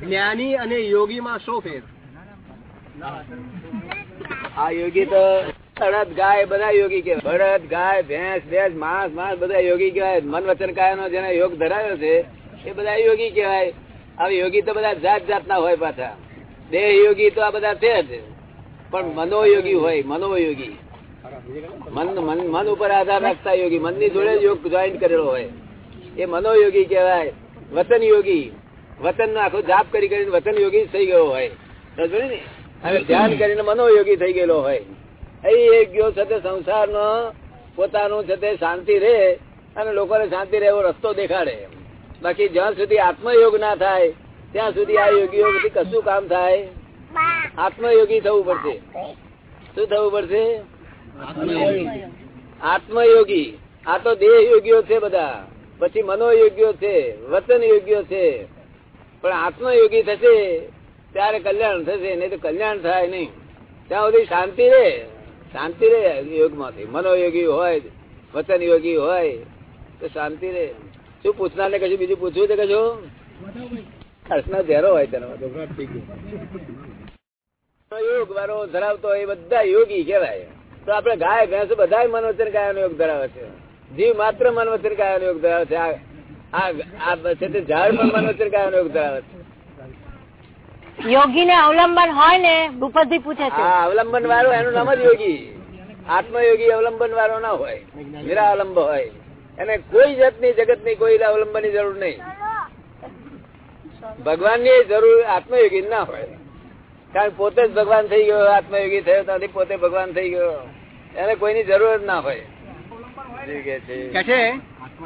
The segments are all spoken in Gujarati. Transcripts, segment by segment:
જ્ઞાની અને યોગીમાં શો ફેર? આ યોગી તો બળદ ગાય, બધા યોગી કહેવાય. બળદ, ગાય, ભેંસ ભેંસ માંસ માંસ, બધા યોગી કહેવાય. મન વચન કાય નો જેને યોગ ધરાવ્યો છે, એ બધા યોગી કહેવાય. હવે યોગી તો બધા જાત જાતના હોય પાછા. દેહ યોગી તો આ બધા છે જ. પણ મનોયોગી હોય, મનોયોગી. મન મન મન ઉપર આધાર રાખતા યોગી. મનની જોડે યોગ જોઈન કરેલો હોય. એ મનોયોગી કહેવાય. વચન યોગી વતન નો આખો જાપ કરી કરીને વતન યોગી થઈ ગયો હોય. સમજો ને? અને ધ્યાન કરીને મનોયોગી થઈ ગયેલો હોય. એ એક ગયો છે તે સંસારનો પોતાનું છે તે શાંતિ રહે અને લોકોને શાંતિ રહે એવો રસ્તો દેખાડે. બાકી જ્યાં સુધી આત્મયોગ ના થાય ત્યાં સુધી આ યોગીઓ કશું કામ થાય? આત્મયોગી થવું પડશે. શું થવું પડશે? આત્મયોગી. આ તો દેહ યોગીઓ છે બધા. પછી મનોયોગ્યો છે વતન યોગ્યો છે. પણ આત્મયોગી થશે, ત્યારે કલ્યાણ થશે, નહીં તો કલ્યાણ થાય નહીં. ત્યાં સુધી શાંતિ રે શાંતિ રે યોગમાંથી. મનોયોગી હોય વચન યોગી હોય, તો શાંતિ રે શું પૂછનાર ને કશું બીજું પૂછવું છે કશું? પ્રશ્ન ઝેરો હોય તેનો યોગ વાળો ધરાવતો એ બધા યોગી કેવાય તો આપડે ગાય, ભેંસ બધા મનોચન કાયા યોગ ધરાવે છે. જીવ માત્ર મનોચન કાયા યોગ ધરાવે છે. ઝાડ પણ મનવચન ધરાવે છે યોગી ને અવલંબન હોય ને ભૂપતજી પૂછે છે. અવલંબન વાળો એનું નામ જ યોગી. આત્મયોગી અવલંબન વાળો ના હોય નિરાવલંબ હોય. એને કોઈ જાતની જગતની કોઈ અવલંબનની જરૂર નહીં. ભગવાનની જરૂર આત્મયોગી ના હોય. કારણ પોતે જ ભગવાન થઈ ગયો આત્મયોગી થયો ત્યાંથી પોતે ભગવાન થઈ ગયો. એને કોઈની જરૂર જ ના હોય. કે છે?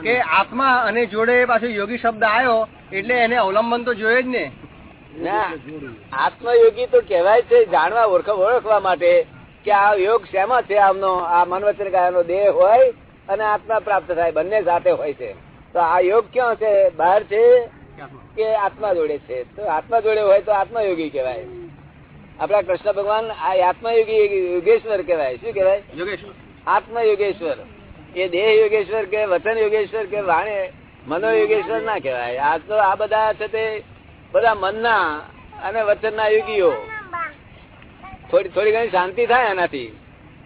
કે આત્મા અને જોડે પાછો યોગી શબ્દ આવ્યો એટલે એને અવલંબન તો જોઈએ જ ને. આત્મયોગી તો કહેવાય છે જાણવા ઓળખવા માટે કે આ યોગ શેમાં છે? આમનો આ મનવચન કાયાનો દેહ હોય અને આત્મા પ્રાપ્ત થાય બંને સાથે હોય છે. તો આ યોગ ક્યાં છે? બહાર છે કે આત્મા જોડે છે? તો આત્મા જોડે હોય તો આત્મયોગી કહેવાય. આપડા કૃષ્ણ ભગવાન આ આત્મયોગી યોગેશ્વર કહેવાય. શું કહેવાય? યોગેશ્વર. આત્મયોગેશ્વર. એ દેહ યોગેશ્વર કે વચન યોગેશ્વર કે વાણે મનોયોગેશ્વર ના કહેવાય. આ તો આ બધા છે તે બધા મનના અને વચનના યોગીઓ. થોડી થોડી ઘણી શાંતિ થાય એનાથી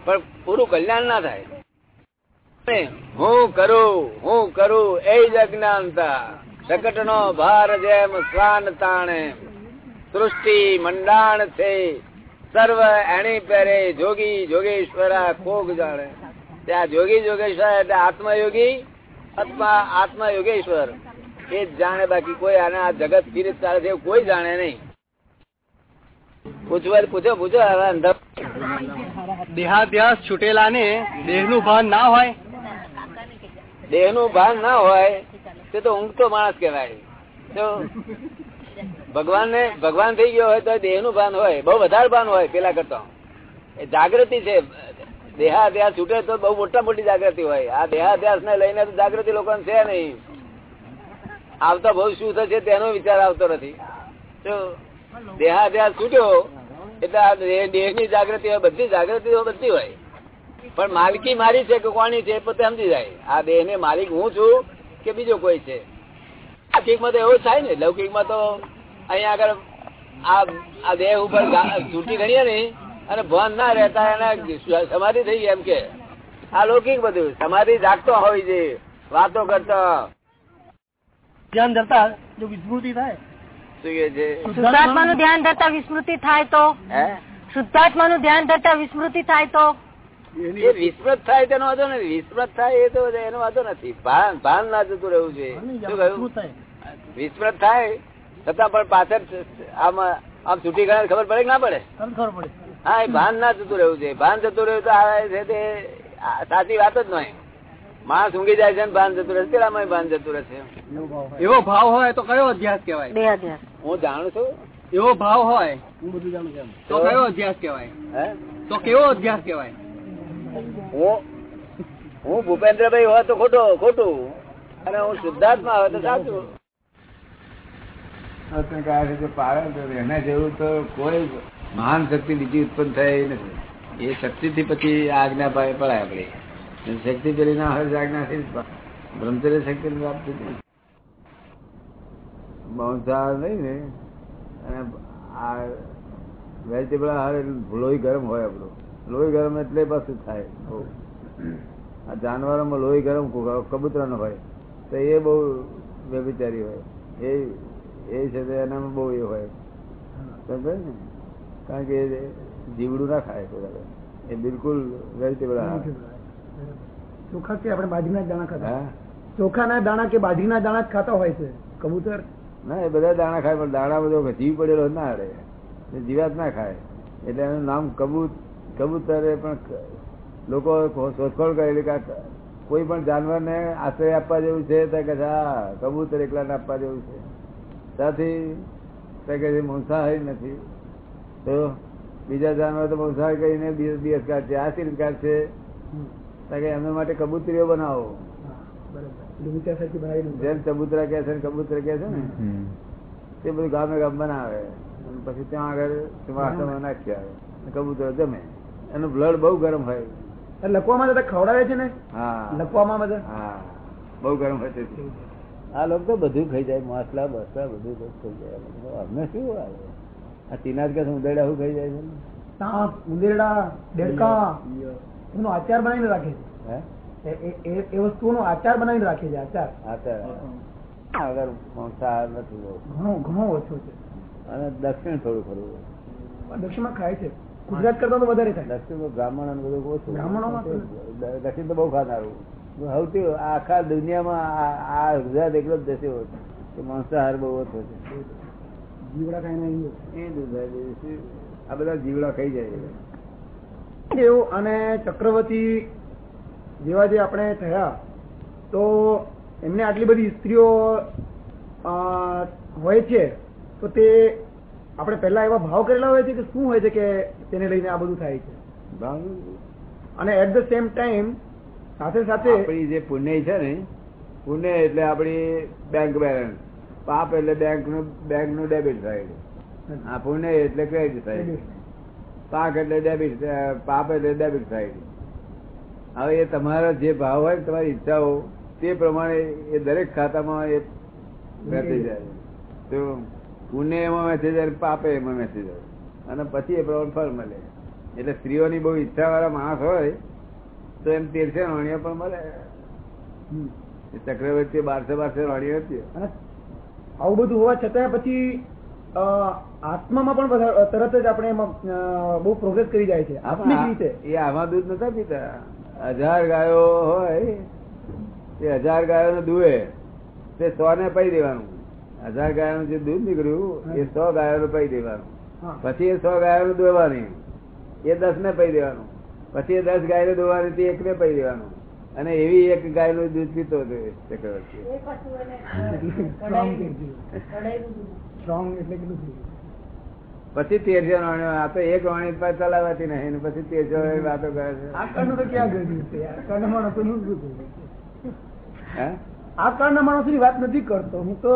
પણ પૂરું કલ્યાણ ના થાય. હું કરું હું કરું એ જ અજ્ઞાનતા. પ્રકટ નો ભાર જેમ સ્વાન તાણે. સૃષ્ટિ મંડાણ છે. સર્વ એણી પહેરે જોગી જોગેશ્વરા કોક જાણે. ત્યાં જોગી જોગેશ્વર એટલે આત્મયોગી અથવા આત્મયોગેશ્વર. એ જ જાણે બાકી કોઈ આને આ જગત પીરિત ચાલે છે કોઈ જાણે નહીં. પૂછવા પૂછો પૂછો હવે દેહાધ્યાસ છૂટેલા ને દેહનું ભાન ના હોય. દેહનું ભાન ના હોય તે તો ઊંઘતો માણસ કહેવાય. તો ભગવાન ને ભગવાન થઈ ગયો હોય તો દેહનું ભાન હોય બહુ વધારે ભાન હોય પેલા કરતા. એ જાગૃતિ છે. દેહાધ્યાસ છૂટે તો બહુ મોટા મોટી જાગૃતિ હોય. આ દેહાધ્યાસ ને લઈને જાગૃતિ લોકો છે નહીં. આવતા બહુ શું થશે તેનો વિચાર આવતો નથી. તો દેહાધ્યાસ છૂટ્યો એટલે દેહની જાગૃતિ હોય, બધી જાગૃતિ બધી હોય. પણ માલકી મારી છે કે કોની છે પોતે સમજી જાય. આ દેહ ને માલિક હું છું કે બીજો કોઈ છે? લૌકિકમાં તો એવું થાય ને. લૌકિકમાં તો અહીંયા આગળ આ આ દેહ ઉપર છૂટી ગણીએ ને અને ભાન ના રહેતા એને સમાધિ થઈ ગઈ એમ કે. આ લૌકિક બધું. સમાધિ જાગતો હોય છે. વાતો કરતો. ધ્યાન ધરતા જો વિસ્મૃતિ થાય. શું કે છે? શુદ્ધાત્મા નું ધ્યાન ધરતા વિસ્મૃતિ થાય તો? હે? શુદ્ધાત્મા નું ધ્યાન ધરતા વિસ્મૃતિ થાય તો? એ વિસ્મૃત થાય તેનો વાંધો નથી. વિસ્મૃત થાય એ તો એનો વાંધો નથી. ભાન ભાન ના જતું રહેવું છે. શું કહ્યું? વિસ્મૃત થાય. છતાં પણ પાછળ આમ આમ છૂટી ગયા ખબર પડે કે ના પડે. હા એ ભાન ના જતું રહેવું છે. ભાન જતું રહ્યું તો આવે છે તે સાચી વાત જ નહીં માણસ ઊંઘી જાય છે ભાન જતું રહેશે પેલામાં ભાન જતું રહેશે એવો ભાવ હોય તો કયો અભ્યાસ કહેવાય? બે અધ્યાસ હું જાણું છું. એવો ભાવ હોય તો કયો અભ્યાસ કહેવાય? હે? તો કેવો અભ્યાસ કહેવાય? હું હું ભૂપેન્દ્રભાઈ હોય તો ખોટો ખોટું. અને હું શુદ્ધાત્મા હોય તો સાચું. એના જેવું તો કોઈ મહાન શક્તિ બીજી ઉત્પન્ન થાય નથી. એ શક્તિ થી પછી આજ્ઞા પાડે પડાય આપડે શક્તિ પેલી ના હોય આજ્ઞા થી બ્રહ્મચર્ય શક્તિ પ્રાપ્ત થતી માંસાહાર ને. અને આ વેજીટેબલ આહાર લોહી ગરમ હોય આપણો. લોહી ગરમ એટલે પાછું થાય. આ જાનવરોમાં લોહી ગરમ કબૂતરા નો હોય. તો એ બહુ વ્યભિચારી હોય. એ એ છે એનામાં બહુ એ હોય. સમજાય ને? કારણ કે જીવડું ના ખાય કોઈ એ બિલકુલ વેજીટેબલ ચોખા કે આપણે બાજરીના દાણા ખાતા? ચોખાના દાણા કે બાજરીના દાણા જ ખાતા હોય છે? કબૂતર? ના એ બધા દાણા ખાય પણ દાણા બધો જીવ પડેલો ના અડે જીવાત ના ખાય. એટલે એનું નામ કબૂત કબૂતર પણ લોકો શોધખોળ કરેલી કે કોઈ પણ જાનવરને આશ્રય આપવા જેવું છે તો કે હા કબૂતર એકલાને આપવા જેવું છે. ત્યાંથી કે મંસાહારી નથી. તો બીજા જાનવર તો મંસાહારી કરીને દિવસ દિવસ કાઢશે. આ શી કાઢશે? એમના માટે કબૂતરીઓ બનાવો. જેમ ચબૂતરા કે છે કબૂતર કે છે ને તે બધું ગામે ગામ બનાવે. પછી ત્યાં આગળ વાસણમાં નાખી આવે કબૂતર જમે. એનું બ્લડ બહુ ગરમ હોય. લખવામાં બધા ખવડાવે છે ને? હા. લખવામાં બધા? હા. બહુ ગરમ હોય છે. આ લોકો તો બધું ખાઈ જાય. માસલા બસલા બધું ખાઈ જાય. અમને શું આવે? આ તીનાજ કે ઉંદરડા શું ખાઈ જાય છે? સાપ ઉંદરડા દેડકા એનો આચાર બનાવીને રાખે છે. એ- વસ્તુ નો વસ્તુઓનો આચાર બનાવીને રાખે છે આચાર. આચાર. અગર માંસાહાર નથી. ઘણો ઘણો ઓછો છે. અને દક્ષિણ થોડું ખરું. દક્ષિણ દક્ષિણમાં ખાય છે. ગુજરાત કરતા તો વધારે થાય. દક્ષિણ તો બ્રાહ્મણ અને બધું ઓછું. બ્રાહ્મણો દક્ષિણ તો બહુ ખાનારું. સૌથી આખા દુનિયામાં આ- આ ગુજરાત એકલો જ દેશ કે માંસાહાર બહુ ઓછો છે. જીવડા ખાઈ એ દુધાય આ બધા જીવડા ખાઈ જાય દેવ અને ચક્રવર્તી જેવા જે આપણે થયા તો એમને આટલી બધી સ્ત્રીઓ હોય છે તો તે આપણે પહેલા એવા ભાવ કરેલા હોય છે કે શું હોય છે કે તેને લઈને આ બધું થાય છે? અને એટ ધ સેમ ટાઈમ સાથે સાથે આપણી જે પુણ્ય છે ને પુણ્ય એટલે આપણી બેંક બેલેન્સ પાપ એટલે બેંકનું બેંકનું ડેબિટ થાય આ પુણ્ય એટલે ક્રેડિટ થાય પાક એટલે ડેબિટ પાપ એટલે ડેબિટ થાય હવે એ તમારા જે ભાવ હોય તમારી ઈચ્છાઓ તે પ્રમાણે એ દરેક ખાતામાં એ વેચી જાય. તો પુણ્ય એમાં વેચી જાય પાપે એમાં વેચી જાય. અને પછી એ પ્રમાણે ફળ મળે. એટલે સ્ત્રીઓની બહુ ઈચ્છા વાળા માણસ હોય તો એમ તેરસે રાણીઓ પણ મળે. એ ચક્રવર્તી બારસે બારસે રાણીઓ હતી. આવું બધું હોવા છતાં પછી આત્મામાં પણ તરત જ આપણે બહુ પ્રોગ્રેસ કરી જાય છે આત્મિક રીતે. એ આમાં દૂધ નતા પીતા. હજાર ગાયો હોય તે હજાર ગાયો ને દુવે તે સો ને પાઈ દેવાનું. હજાર ગાયો નું જે દૂધ નીકળ્યું એ સો ગાયો નું પાઈ દેવાનું. પછી એ સો ગાયો નું દોવાની એ દસ ને પાઈ દેવાનું. પછી એ દસ ગાય ને દોવાની તે એક ને પાઈ દેવાનું. અને એવી એક ગાયનું દૂધ પીતો હતો ચક્રવર્તી? પછી તેરજો આ તો એક વાણી પર ચલાવાતી નહીં ને પછી તેરજો વાતો કરે આ છે? કાળના આ કાળના માણસોની વાત નથી કરતો. હું તો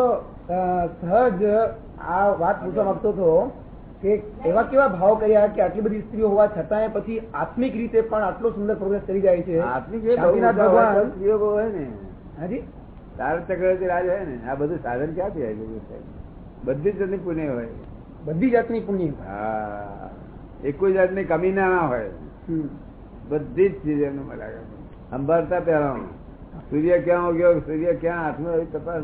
સહજ આ વાત પૂછવા માંગતો હતો. કે એવા કેવા ભાવ કર્યા કે આટલી બધી સ્ત્રીઓ હોવા છતાં પછી આત્મિક રીતે પણ આટલો સુંદર પ્રોગ્રેસ કરી જાય છે? આત્મિક હોય સ્ત્રીઓ હોય ને. હાજી? તાર ચક્રવર્તી રાજ હોય ને આ બધું સાધન ક્યાંથી આવી ગયું છે? બધી જ જાતની પુણ્ય હોય. બધી જાતની પુણ્ય હા. એક કોઈ જાતની કમી ના ના હોય. હમ. બધી જ ચીજ મળે. સંભાળતા પહેલા સૂર્ય ક્યાં ઉગ્યો સૂર્ય ક્યાં હાથમાં તપાસ